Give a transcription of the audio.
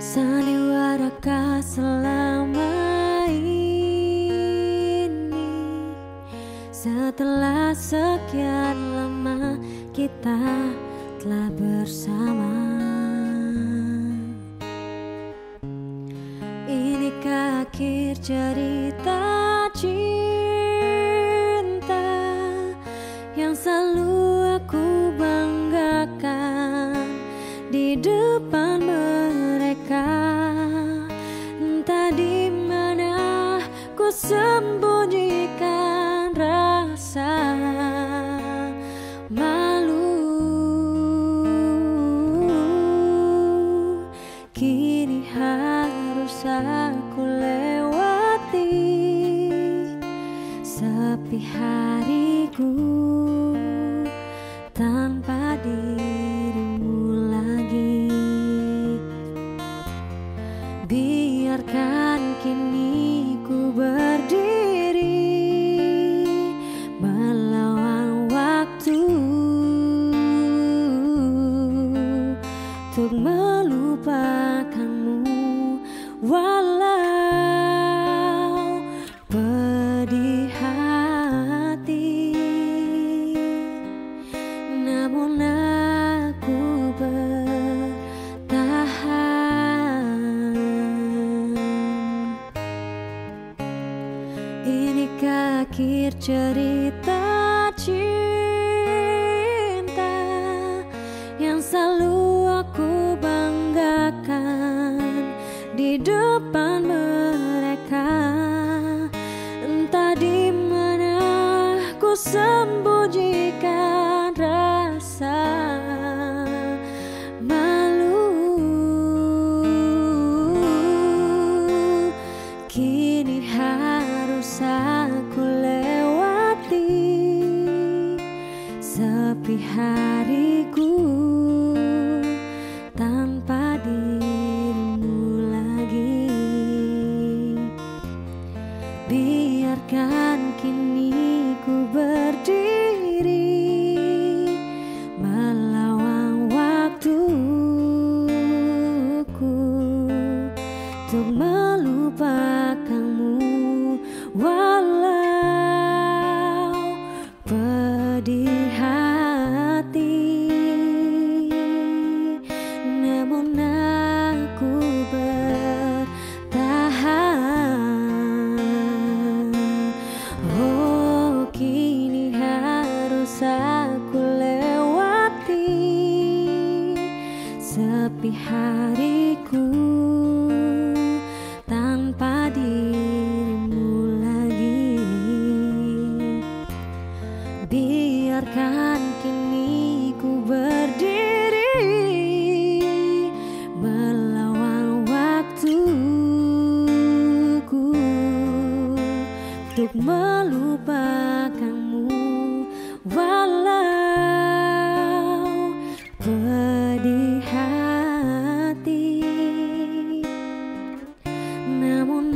Sandiwarakah selama ini. Setelah sekian lama kita telah bersama. Inikah akhir cerita cinta Yang selalu aku banggakan Di depan sembunyikan rasa malu. Kini harus aku lewati Sepi Untuk melupakanmu. Walau pedih hati Namun aku bertahan. Inikah akhir cerita cinta Yang selalu depan mereka. Entah di mana ku sembunyikan rasa malu. Kini harus aku lewati Sepi hariku melupakanmu. Walau pedih hati Namun aku bertahan. Oh kini harus aku lewati Sepi hariku untuk melupakanmu. Walau pedih hati namun